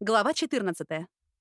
Глава 14.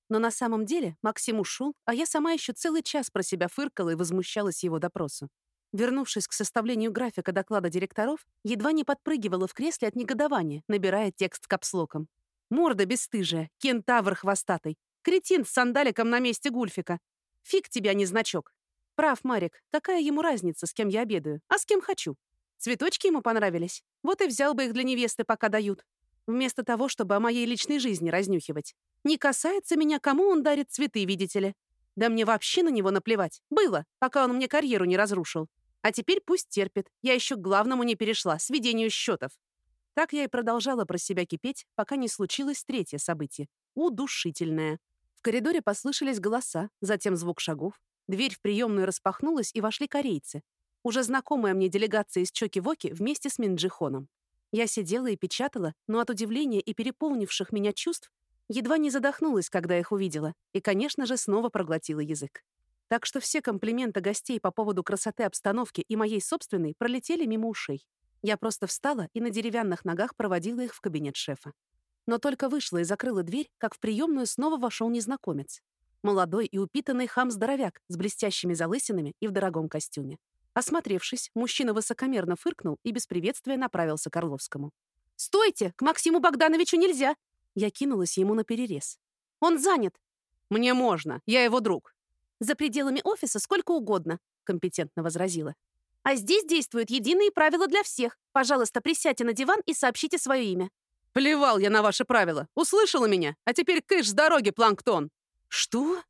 Но на самом деле Максим ушел, а я сама еще целый час про себя фыркала и возмущалась его допросу. Вернувшись к составлению графика доклада директоров, едва не подпрыгивала в кресле от негодования, набирая текст капслоком. Морда бесстыжая, кентавр хвостатый, кретин с сандаликом на месте гульфика. Фиг тебя, не значок. Прав, Марик, какая ему разница, с кем я обедаю, а с кем хочу? Цветочки ему понравились? Вот и взял бы их для невесты, пока дают вместо того, чтобы о моей личной жизни разнюхивать. Не касается меня, кому он дарит цветы, видите ли. Да мне вообще на него наплевать. Было, пока он мне карьеру не разрушил. А теперь пусть терпит. Я еще к главному не перешла, сведению счетов. Так я и продолжала про себя кипеть, пока не случилось третье событие. Удушительное. В коридоре послышались голоса, затем звук шагов. Дверь в приемную распахнулась, и вошли корейцы. Уже знакомая мне делегация из Чоки-Воки вместе с Минджихоном. Я сидела и печатала, но от удивления и переполнивших меня чувств едва не задохнулась, когда их увидела, и, конечно же, снова проглотила язык. Так что все комплименты гостей по поводу красоты обстановки и моей собственной пролетели мимо ушей. Я просто встала и на деревянных ногах проводила их в кабинет шефа. Но только вышла и закрыла дверь, как в приемную снова вошел незнакомец. Молодой и упитанный хам-здоровяк с блестящими залысинами и в дорогом костюме. Осмотревшись, мужчина высокомерно фыркнул и без приветствия направился к Орловскому. «Стойте! К Максиму Богдановичу нельзя!» Я кинулась ему на перерез. «Он занят!» «Мне можно, я его друг!» «За пределами офиса сколько угодно», — компетентно возразила. «А здесь действуют единые правила для всех. Пожалуйста, присядьте на диван и сообщите свое имя». «Плевал я на ваши правила. Услышала меня? А теперь кыш с дороги, планктон!» «Что?»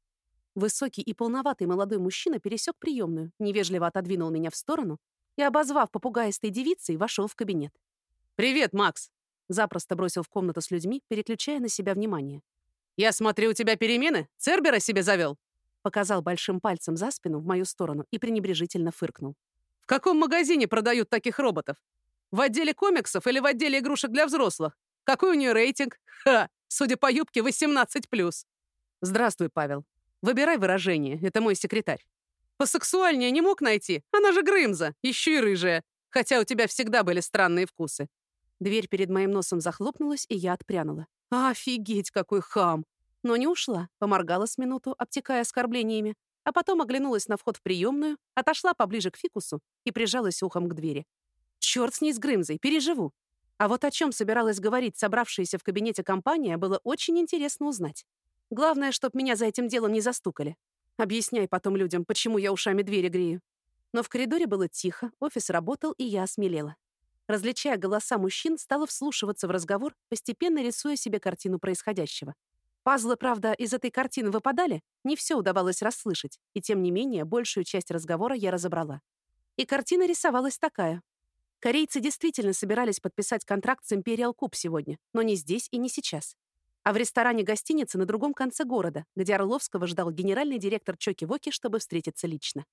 Высокий и полноватый молодой мужчина пересек приемную, невежливо отодвинул меня в сторону и, обозвав попугаистой девицей, вошел в кабинет. «Привет, Макс!» Запросто бросил в комнату с людьми, переключая на себя внимание. «Я смотрю, у тебя перемены? Цербера себе завел?» Показал большим пальцем за спину в мою сторону и пренебрежительно фыркнул. «В каком магазине продают таких роботов? В отделе комиксов или в отделе игрушек для взрослых? Какой у нее рейтинг? Ха! Судя по юбке, 18+. Здравствуй, Павел. Выбирай выражение, это мой секретарь. Посексуальнее не мог найти? Она же Грымза, еще и рыжая. Хотя у тебя всегда были странные вкусы. Дверь перед моим носом захлопнулась, и я отпрянула. Офигеть, какой хам! Но не ушла, поморгала с минуту, обтекая оскорблениями, а потом оглянулась на вход в приемную, отошла поближе к фикусу и прижалась ухом к двери. Черт с ней с Грымзой, переживу. А вот о чем собиралась говорить собравшаяся в кабинете компания, было очень интересно узнать. Главное, чтоб меня за этим делом не застукали. Объясняй потом людям, почему я ушами двери грею. Но в коридоре было тихо, офис работал, и я осмелела. Различая голоса мужчин, стала вслушиваться в разговор, постепенно рисуя себе картину происходящего. Пазлы, правда, из этой картины выпадали, не все удавалось расслышать, и тем не менее большую часть разговора я разобрала. И картина рисовалась такая. Корейцы действительно собирались подписать контракт с Imperial Куб сегодня, но не здесь и не сейчас а в ресторане гостиницы на другом конце города, где Орловского ждал генеральный директор Чоки-Воки, чтобы встретиться лично.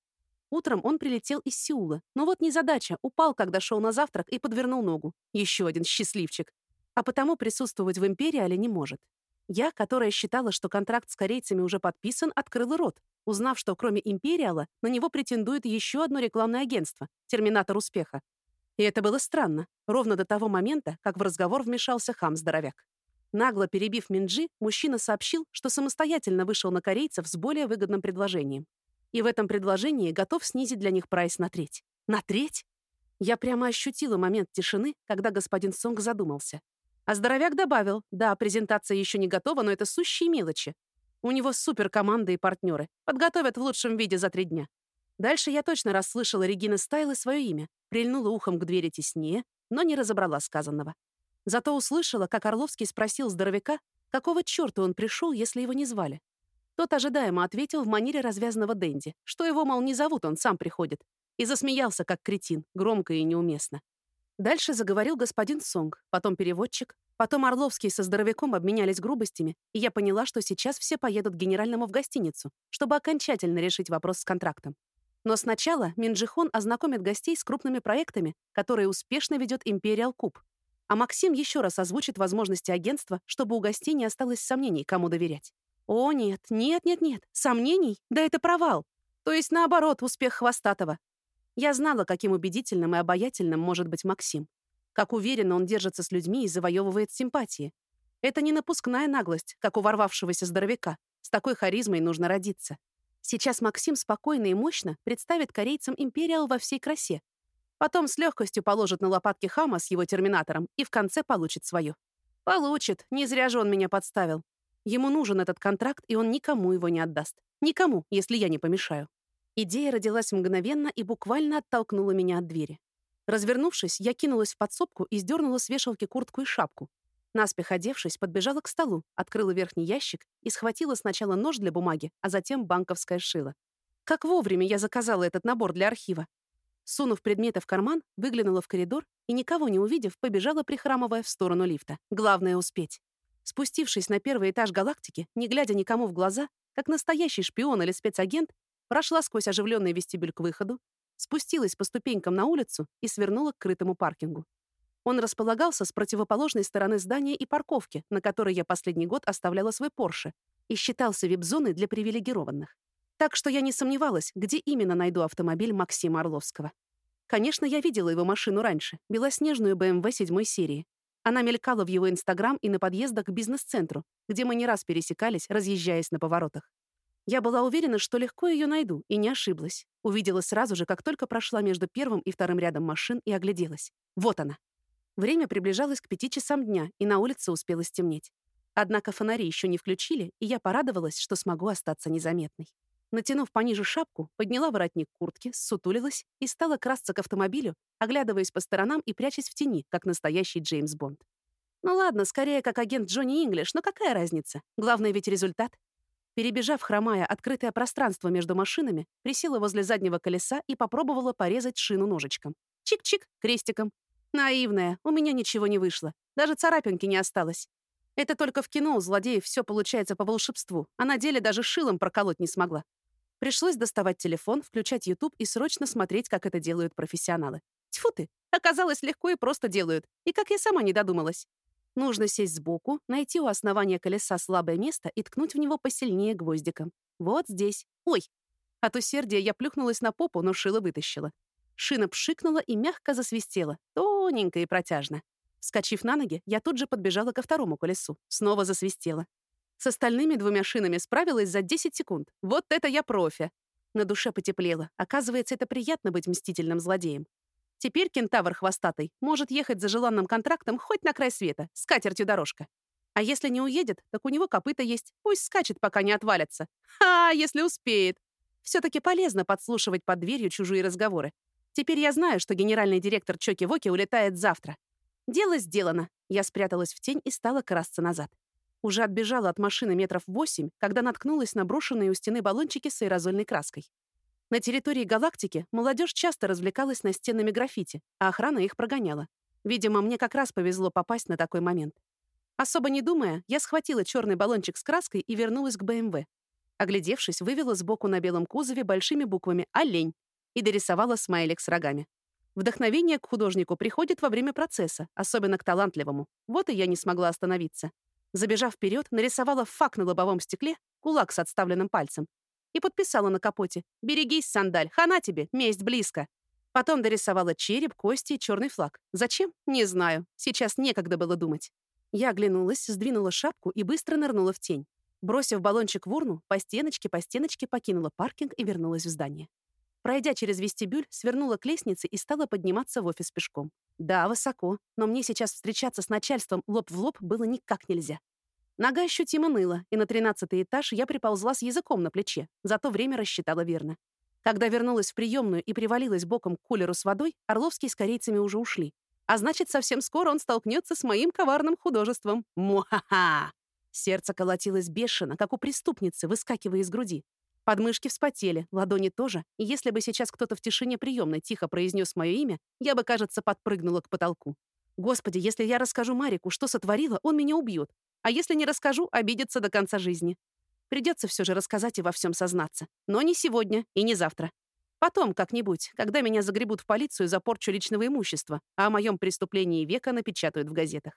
Утром он прилетел из Сеула, но вот незадача, упал, когда шел на завтрак и подвернул ногу. Еще один счастливчик. А потому присутствовать в Империале не может. Я, которая считала, что контракт с корейцами уже подписан, открыла рот, узнав, что кроме Империала на него претендует еще одно рекламное агентство — Терминатор успеха. И это было странно, ровно до того момента, как в разговор вмешался хам-здоровяк. Нагло перебив Минджи, мужчина сообщил, что самостоятельно вышел на корейцев с более выгодным предложением. И в этом предложении готов снизить для них прайс на треть. На треть? Я прямо ощутила момент тишины, когда господин Сонг задумался. А здоровяк добавил, да, презентация еще не готова, но это сущие мелочи. У него суперкоманда и партнеры. Подготовят в лучшем виде за три дня. Дальше я точно расслышала Регина Стайл свое имя, прильнула ухом к двери теснее, но не разобрала сказанного. Зато услышала, как Орловский спросил здоровяка, какого черта он пришел, если его не звали. Тот ожидаемо ответил в манере развязанного Дэнди, что его, мол, не зовут, он сам приходит, и засмеялся, как кретин, громко и неуместно. Дальше заговорил господин Сонг, потом переводчик, потом Орловский со здоровяком обменялись грубостями, и я поняла, что сейчас все поедут к генеральному в гостиницу, чтобы окончательно решить вопрос с контрактом. Но сначала Минджихон ознакомит гостей с крупными проектами, которые успешно ведет Империал Куб, а Максим еще раз озвучит возможности агентства, чтобы у гостей не осталось сомнений, кому доверять. О, нет, нет, нет, нет. Сомнений? Да это провал. То есть, наоборот, успех Хвостатого. Я знала, каким убедительным и обаятельным может быть Максим. Как уверенно он держится с людьми и завоевывает симпатии. Это не напускная наглость, как у ворвавшегося здоровяка. С такой харизмой нужно родиться. Сейчас Максим спокойно и мощно представит корейцам Империал во всей красе. Потом с легкостью положит на лопатки хама с его терминатором и в конце получит свое. Получит, не зря же он меня подставил. Ему нужен этот контракт, и он никому его не отдаст. Никому, если я не помешаю. Идея родилась мгновенно и буквально оттолкнула меня от двери. Развернувшись, я кинулась в подсобку и сдернула с вешалки куртку и шапку. Наспех одевшись, подбежала к столу, открыла верхний ящик и схватила сначала нож для бумаги, а затем банковское шило. Как вовремя я заказала этот набор для архива. Сунув предметы в карман, выглянула в коридор и, никого не увидев, побежала, прихрамывая в сторону лифта. Главное — успеть. Спустившись на первый этаж галактики, не глядя никому в глаза, как настоящий шпион или спецагент, прошла сквозь оживленный вестибюль к выходу, спустилась по ступенькам на улицу и свернула к крытому паркингу. Он располагался с противоположной стороны здания и парковки, на которой я последний год оставляла свой Порше, и считался вип-зоной для привилегированных. Так что я не сомневалась, где именно найду автомобиль Максима Орловского. Конечно, я видела его машину раньше, белоснежную BMW седьмой серии, она мелькала в его Инстаграм и на подъездах к бизнес-центру, где мы не раз пересекались, разъезжаясь на поворотах. Я была уверена, что легко ее найду, и не ошиблась. Увидела сразу же, как только прошла между первым и вторым рядом машин и огляделась. Вот она. Время приближалось к пяти часам дня, и на улице успело стемнеть. Однако фонари еще не включили, и я порадовалась, что смогу остаться незаметной. Натянув пониже шапку, подняла воротник куртки, сутулилась и стала красться к автомобилю, оглядываясь по сторонам и прячась в тени, как настоящий Джеймс Бонд. Ну ладно, скорее как агент Джонни Инглиш, но какая разница? Главное ведь результат. Перебежав, хромая, открытое пространство между машинами, присела возле заднего колеса и попробовала порезать шину ножичком. Чик-чик, крестиком. Наивная, у меня ничего не вышло. Даже царапинки не осталось. Это только в кино у злодеев все получается по волшебству, а на деле даже шилом проколоть не смогла. Пришлось доставать телефон, включать YouTube и срочно смотреть, как это делают профессионалы. Тьфу ты! Оказалось, легко и просто делают. И как я сама не додумалась. Нужно сесть сбоку, найти у основания колеса слабое место и ткнуть в него посильнее гвоздиком. Вот здесь. Ой! От усердия я плюхнулась на попу, но шило вытащила. Шина пшикнула и мягко засвистела, тоненько и протяжно. Вскочив на ноги, я тут же подбежала ко второму колесу. Снова засвистела. С остальными двумя шинами справилась за 10 секунд. Вот это я профи. На душе потеплело. Оказывается, это приятно быть мстительным злодеем. Теперь кентавр хвостатый может ехать за желанным контрактом хоть на край света, с катертью дорожка. А если не уедет, так у него копыта есть. Пусть скачет, пока не отвалится. Ха, если успеет. Все-таки полезно подслушивать под дверью чужие разговоры. Теперь я знаю, что генеральный директор Чоки-Воки улетает завтра. Дело сделано. Я спряталась в тень и стала красться назад. Уже отбежала от машины метров восемь, когда наткнулась на брошенные у стены баллончики с аэрозольной краской. На территории галактики молодежь часто развлекалась настенными граффити, а охрана их прогоняла. Видимо, мне как раз повезло попасть на такой момент. Особо не думая, я схватила черный баллончик с краской и вернулась к БМВ. Оглядевшись, вывела сбоку на белом кузове большими буквами «Олень» и дорисовала смайлик с рогами. Вдохновение к художнику приходит во время процесса, особенно к талантливому. Вот и я не смогла остановиться. Забежав вперед, нарисовала фак на лобовом стекле, кулак с отставленным пальцем, и подписала на капоте «Берегись, сандаль, хана тебе, месть близко». Потом дорисовала череп, кости и черный флаг. Зачем? Не знаю. Сейчас некогда было думать. Я оглянулась, сдвинула шапку и быстро нырнула в тень. Бросив баллончик в урну, по стеночке, по стеночке покинула паркинг и вернулась в здание. Пройдя через вестибюль, свернула к лестнице и стала подниматься в офис пешком. Да, высоко, но мне сейчас встречаться с начальством лоб в лоб было никак нельзя. Нога ощутимо ныла, и на тринадцатый этаж я приползла с языком на плече, зато время рассчитала верно. Когда вернулась в приемную и привалилась боком к кулеру с водой, Орловский с корейцами уже ушли. А значит, совсем скоро он столкнется с моим коварным художеством. Муха-ха! Сердце колотилось бешено, как у преступницы, выскакивая из груди. Подмышки вспотели, ладони тоже, и если бы сейчас кто-то в тишине приемной тихо произнес мое имя, я бы, кажется, подпрыгнула к потолку. Господи, если я расскажу Марику, что сотворила, он меня убьет. А если не расскажу, обидится до конца жизни. Придется все же рассказать и во всем сознаться. Но не сегодня и не завтра. Потом, как-нибудь, когда меня загребут в полицию за порчу личного имущества, а о моем преступлении века напечатают в газетах.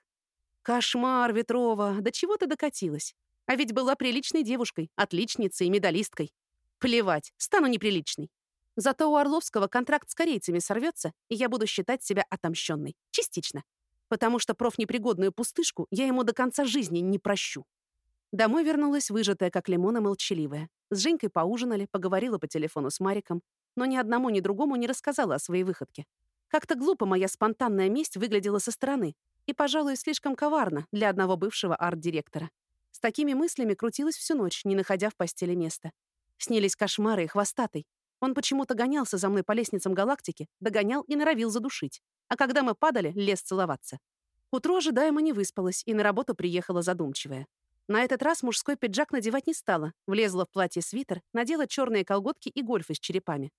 Кошмар, Ветрова, до чего ты докатилась? А ведь была приличной девушкой, отличницей и медалисткой. Плевать, стану неприличной. Зато у Орловского контракт с корейцами сорвется, и я буду считать себя отомщенной. Частично. потому что профнепригодную пустышку я ему до конца жизни не прощу. Домой вернулась выжатая, как лимон, и молчаливая. С Женькой поужинали, поговорила по телефону с Мариком, но ни одному, ни другому не рассказала о своей выходке. Как-то глупо моя спонтанная месть выглядела со стороны и, пожалуй, слишком коварно для одного бывшего арт-директора. С такими мыслями крутилась всю ночь, не находя в постели места. Снились кошмары и хвостатый. Он почему-то гонялся за мной по лестницам галактики, догонял и норовил задушить. А когда мы падали, лез целоваться. Утро ожидаемо не выспалась и на работу приехала задумчивая. На этот раз мужской пиджак надевать не стала, влезла в платье-свитер, надела черные колготки и гольфы с черепами.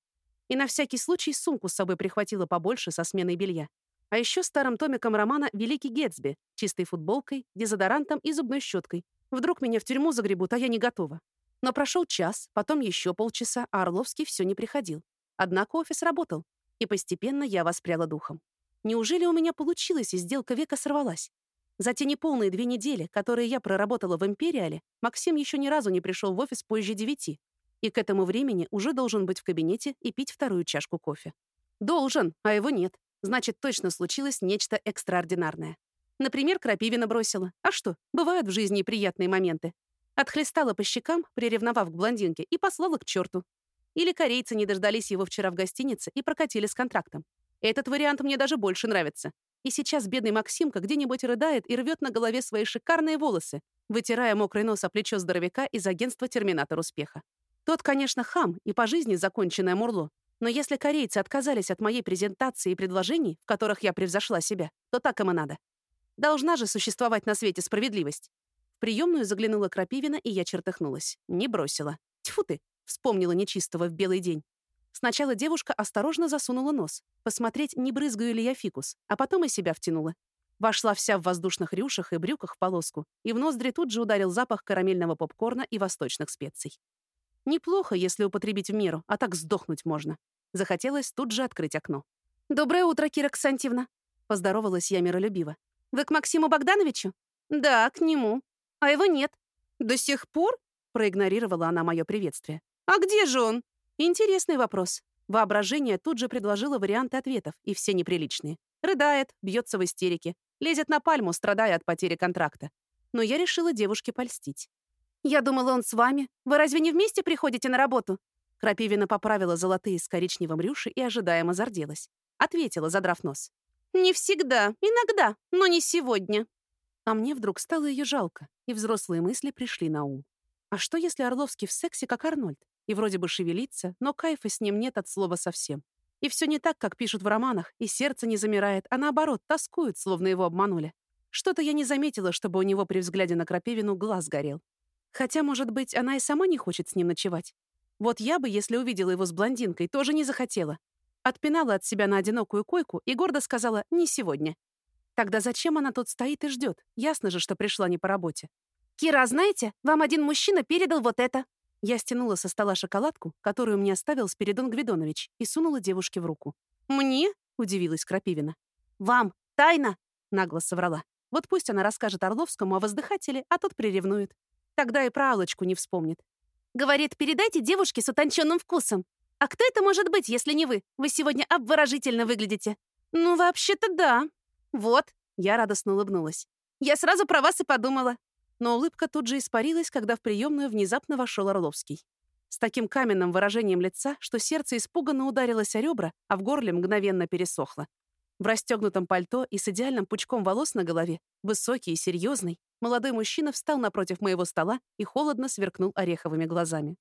И на всякий случай сумку с собой прихватила побольше со сменой белья. А еще старым томиком романа «Великий Гетсби», чистой футболкой, дезодорантом и зубной щеткой. Вдруг меня в тюрьму загребут, а я не готова. Но прошел час, потом еще полчаса, а Орловский все не приходил. Однако офис работал, и постепенно я воспряла духом. Неужели у меня получилось, и сделка века сорвалась? За те неполные две недели, которые я проработала в «Империале», Максим еще ни разу не пришел в офис позже девяти. И к этому времени уже должен быть в кабинете и пить вторую чашку кофе. Должен, а его нет. Значит, точно случилось нечто экстраординарное. Например, Крапивина бросила. А что, бывают в жизни приятные моменты. Отхлестала по щекам, приревновав к блондинке, и послала к черту. Или корейцы не дождались его вчера в гостинице и прокатили с контрактом. Этот вариант мне даже больше нравится. И сейчас бедный Максимка где-нибудь рыдает и рвет на голове свои шикарные волосы, вытирая мокрый нос о плечо здоровяка из агентства «Терминатор успеха». Тот, конечно, хам и по жизни законченное мурло. Но если корейцы отказались от моей презентации и предложений, в которых я превзошла себя, то так им и надо. Должна же существовать на свете справедливость. В приемную заглянула Крапивина, и я чертыхнулась. Не бросила. Тьфу ты, вспомнила нечистого в белый день. Сначала девушка осторожно засунула нос, посмотреть, не брызгаю ли я фикус, а потом и себя втянула. Вошла вся в воздушных рюшах и брюках в полоску, и в ноздри тут же ударил запах карамельного попкорна и восточных специй. Неплохо, если употребить в меру, а так сдохнуть можно. Захотелось тут же открыть окно. «Доброе утро, Кира Ксантьевна!» Поздоровалась я миролюбиво. «Вы к Максиму Богдановичу?» «Да, к нему. А его нет». «До сих пор?» Проигнорировала она мое приветствие. «А где же он?» Интересный вопрос. Воображение тут же предложило варианты ответов, и все неприличные. Рыдает, бьется в истерике, лезет на пальму, страдая от потери контракта. Но я решила девушке польстить. «Я думала, он с вами. Вы разве не вместе приходите на работу?» Крапивина поправила золотые с коричневым рюши и ожидаемо зарделась. Ответила, задрав нос. «Не всегда. Иногда. Но не сегодня». А мне вдруг стало ее жалко, и взрослые мысли пришли на ум. А что, если Орловский в сексе, как Арнольд? И вроде бы шевелится, но кайфа с ним нет от слова совсем. И все не так, как пишут в романах, и сердце не замирает, а наоборот, тоскует, словно его обманули. Что-то я не заметила, чтобы у него при взгляде на Крапивину глаз горел. Хотя, может быть, она и сама не хочет с ним ночевать. Вот я бы, если увидела его с блондинкой, тоже не захотела. Отпинала от себя на одинокую койку и гордо сказала «не сегодня». Тогда зачем она тут стоит и ждет? Ясно же, что пришла не по работе. «Кира, знаете, вам один мужчина передал вот это», я стянула со стола шоколадку, которую мне оставил Спиридон Гвидонович, и сунула девушке в руку. «Мне?» — удивилась Крапивина. «Вам! Тайна!» — нагло соврала. «Вот пусть она расскажет Орловскому о воздыхателе, а тот приревнует. Тогда и про Аллочку не вспомнит. Говорит, передайте девушке с утонченным вкусом. А кто это может быть, если не вы? Вы сегодня обворожительно выглядите. Ну, вообще-то да. Вот, я радостно улыбнулась. Я сразу про вас и подумала. Но улыбка тут же испарилась, когда в приемную внезапно вошел Орловский. С таким каменным выражением лица, что сердце испуганно ударилось о ребра, а в горле мгновенно пересохло. В расстегнутом пальто и с идеальным пучком волос на голове, высокий и серьезный, молодой мужчина встал напротив моего стола и холодно сверкнул ореховыми глазами.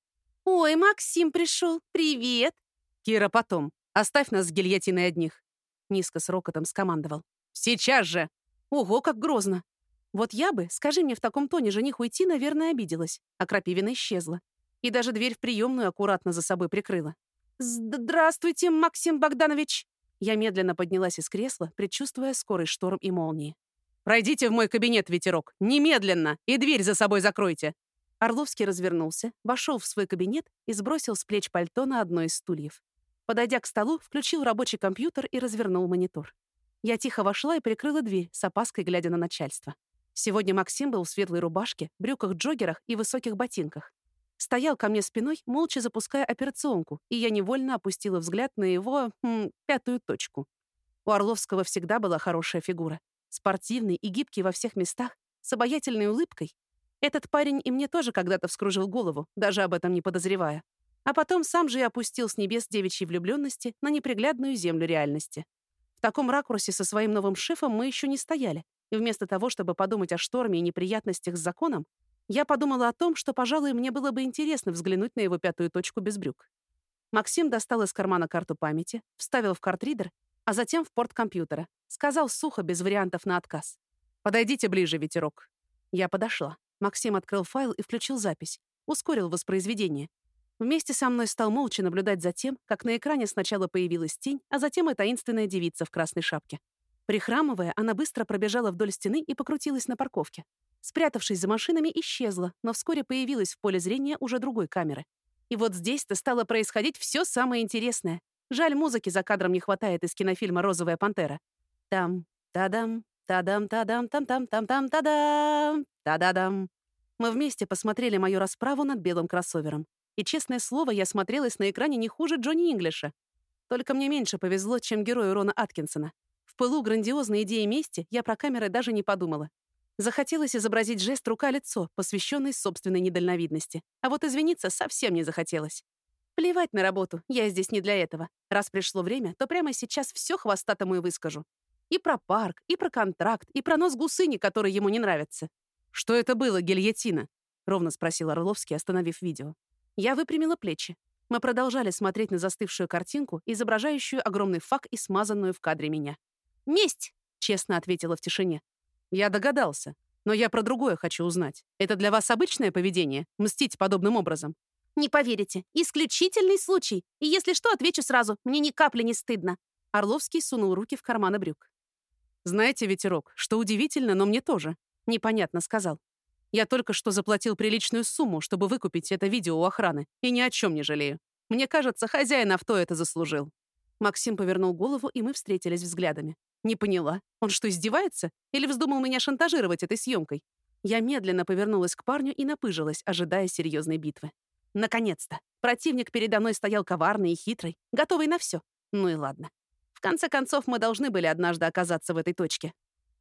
«Ой, Максим пришел! Привет!» «Кира, потом. Оставь нас с гильотиной одних!» Низко с рокотом скомандовал. «Сейчас же!» Ого, как грозно! Вот я бы, скажи мне в таком тоне жених уйти, наверное, обиделась, а Крапивина исчезла. И даже дверь в приемную аккуратно за собой прикрыла. «Здравствуйте, Максим Богданович!» Я медленно поднялась из кресла, предчувствуя скорый шторм и молнии. «Пройдите в мой кабинет, ветерок! Немедленно! И дверь за собой закройте!» Орловский развернулся, вошел в свой кабинет и сбросил с плеч пальто на одно из стульев. Подойдя к столу, включил рабочий компьютер и развернул монитор. Я тихо вошла и прикрыла дверь, с опаской глядя на начальство. Сегодня Максим был в светлой рубашке, брюках-джоггерах и высоких ботинках. Стоял ко мне спиной, молча запуская операционку, и я невольно опустила взгляд на его м, пятую точку. У Орловского всегда была хорошая фигура. Спортивный и гибкий во всех местах, с обаятельной улыбкой. Этот парень и мне тоже когда-то вскружил голову, даже об этом не подозревая. А потом сам же и опустил с небес девичьей влюбленности на неприглядную землю реальности. В таком ракурсе со своим новым шефом мы еще не стояли, и вместо того, чтобы подумать о шторме и неприятностях с законом, я подумала о том, что, пожалуй, мне было бы интересно взглянуть на его пятую точку без брюк. Максим достал из кармана карту памяти, вставил в картридер, а затем в порт компьютера. Сказал сухо, без вариантов на отказ. «Подойдите ближе, ветерок». Я подошла. Максим открыл файл и включил запись. Ускорил воспроизведение. Вместе со мной стал молча наблюдать за тем, как на экране сначала появилась тень, а затем и таинственная девица в красной шапке. Прихрамывая, она быстро пробежала вдоль стены и покрутилась на парковке. Спрятавшись за машинами, исчезла, но вскоре появилась в поле зрения уже другой камеры. И вот здесь-то стало происходить все самое интересное. Жаль, музыки за кадром не хватает из кинофильма «Розовая пантера». Там, тадам, тадам, тадам, там, там, там, там, тадам, та-да-дам. Мы вместе посмотрели мою расправу над белым кроссовером. И, честное слово, я смотрелась на экране не хуже Джонни Инглиша. Только мне меньше повезло, чем герою Рона Аткинсона. В пылу грандиозной идеи мести я про камеры даже не подумала. Захотелось изобразить жест рука-лицо, посвященный собственной недальновидности. А вот извиниться совсем не захотелось. Плевать на работу, я здесь не для этого. Раз пришло время, то прямо сейчас все хвостатому и выскажу. И про парк, и про контракт, и про нос гусыни, который ему не нравится. «Что это было, гильотина?» — ровно спросил Орловский, остановив видео. Я выпрямила плечи. Мы продолжали смотреть на застывшую картинку, изображающую огромный фак и смазанную в кадре меня. «Месть!» — честно ответила в тишине. Я догадался. Но я про другое хочу узнать. Это для вас обычное поведение? Мстить подобным образом? Не поверите. Исключительный случай. И если что, отвечу сразу. Мне ни капли не стыдно. Орловский сунул руки в карманы брюк. Знаете, ветерок, что удивительно, но мне тоже. Непонятно сказал. Я только что заплатил приличную сумму, чтобы выкупить это видео у охраны, и ни о чем не жалею. Мне кажется, хозяин авто это заслужил. Максим повернул голову, и мы встретились взглядами. Не поняла. Он что, издевается? Или вздумал меня шантажировать этой съемкой? Я медленно повернулась к парню и напыжилась, ожидая серьезной битвы. Наконец-то. Противник передо мной стоял коварный и хитрый, готовый на все. Ну и ладно. В конце концов, мы должны были однажды оказаться в этой точке.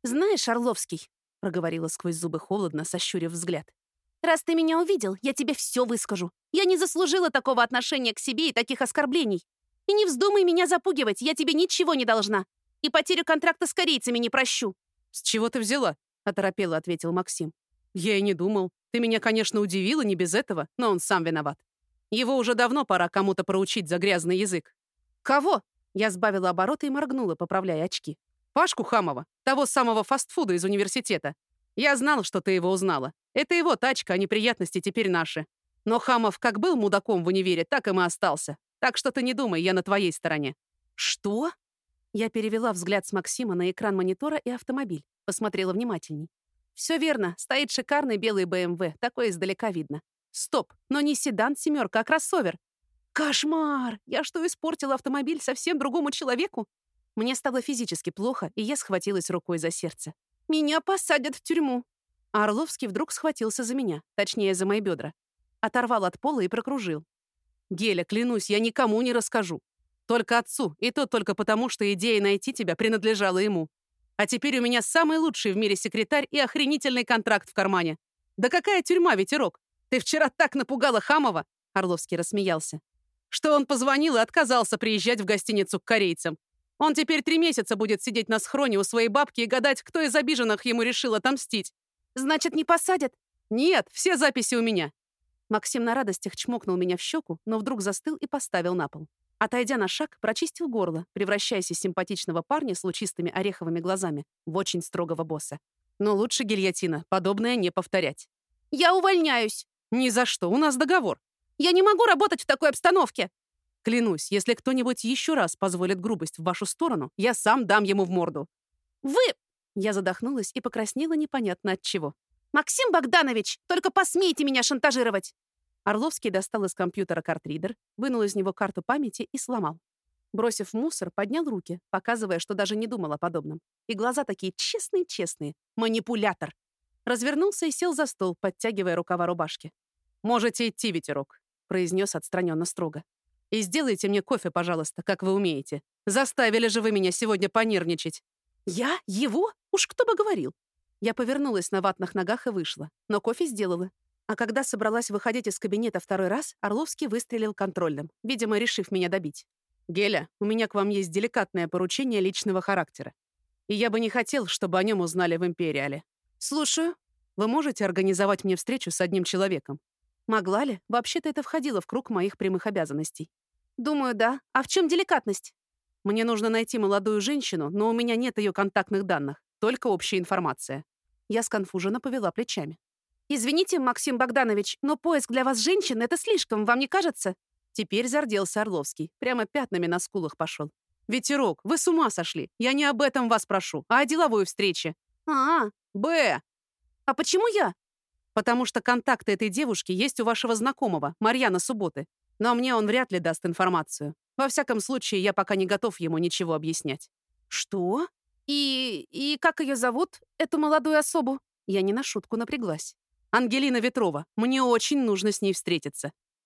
«Знаешь, Орловский», — проговорила сквозь зубы холодно, сощурив взгляд, «раз ты меня увидел, я тебе все выскажу. Я не заслужила такого отношения к себе и таких оскорблений. И не вздумай меня запугивать, я тебе ничего не должна. И потерю контракта с корейцами не прощу». «С чего ты взяла?» — оторопело ответил Максим. «Я и не думал. Ты меня, конечно, удивила, не без этого, но он сам виноват. Его уже давно пора кому-то проучить за грязный язык». «Кого?» Я сбавила обороты и моргнула, поправляя очки. «Пашку Хамова, того самого фастфуда из университета. Я знал, что ты его узнала. Это его тачка, а неприятности теперь наши. Но Хамов как был мудаком в универе, так и мы остался. Так что ты не думай, я на твоей стороне». «Что?» Я перевела взгляд с Максима на экран монитора и автомобиль. Посмотрела внимательней. Все верно, стоит шикарный белый БМВ, такой издалека видно. Стоп, но не седан семерка, а кроссовер. Кошмар! Я что, испортила автомобиль совсем другому человеку? Мне стало физически плохо, и я схватилась рукой за сердце. Меня посадят в тюрьму. А Орловский вдруг схватился за меня, точнее, за мои бедра. Оторвал от пола и прокружил. «Геля, клянусь, я никому не расскажу. Только отцу, и то только потому, что идея найти тебя принадлежала ему. А теперь у меня самый лучший в мире секретарь и охренительный контракт в кармане. Да какая тюрьма, ветерок? Ты вчера так напугала Хамова, Орловский рассмеялся, что он позвонил и отказался приезжать в гостиницу к корейцам. Он теперь три месяца будет сидеть на схроне у своей бабки и гадать, кто из обиженных ему решил отомстить. Значит, не посадят? Нет, все записи у меня. Максим на радостях чмокнул меня в щеку, но вдруг застыл и поставил на пол. Отойдя на шаг, прочистил горло, превращаясь из симпатичного парня с лучистыми ореховыми глазами в очень строгого босса. Но лучше гильотина, подобное не повторять. «Я увольняюсь!» «Ни за что, у нас договор!» «Я не могу работать в такой обстановке!» «Клянусь, если кто-нибудь еще раз позволит грубость в вашу сторону, я сам дам ему в морду!» «Вы...» Я задохнулась и покраснела непонятно от чего. «Максим Богданович, только посмейте меня шантажировать!» Орловский достал из компьютера картридер, вынул из него карту памяти и сломал. Бросив мусор, поднял руки, показывая, что даже не думал о подобном. И глаза такие честные-честные. Манипулятор. Развернулся и сел за стол, подтягивая рукава рубашки. «Можете идти, ветерок», — произнес отстраненно строго. «И сделайте мне кофе, пожалуйста, как вы умеете. Заставили же вы меня сегодня понервничать». «Я? Его? Уж кто бы говорил. Я повернулась на ватных ногах и вышла, но кофе сделала. А когда собралась выходить из кабинета второй раз, Орловский выстрелил контрольным, видимо, решив меня добить. «Геля, у меня к вам есть деликатное поручение личного характера. И я бы не хотел, чтобы о нем узнали в Империале. Слушаю. Вы можете организовать мне встречу с одним человеком? Могла ли? Вообще-то это входило в круг моих прямых обязанностей. Думаю, да. А в чем деликатность? Мне нужно найти молодую женщину, но у меня нет ее контактных данных, только общая информация. Я сконфуженно повела плечами. «Извините, Максим Богданович, но поиск для вас женщин — это слишком, вам не кажется?» Теперь зарделся Орловский. Прямо пятнами на скулах пошел. «Ветерок, вы с ума сошли! Я не об этом вас прошу, а о деловой встрече!» «А, Б!» а почему я?» «Потому что контакты этой девушки есть у вашего знакомого, Марьяна Субботы. Но мне он вряд ли даст информацию. Во всяком случае, я пока не готов ему ничего объяснять». «Что? И... и как ее зовут, эту молодую особу?» Я не на шутку напряглась. «Ангелина Ветрова. Мне очень нужно с ней встретиться.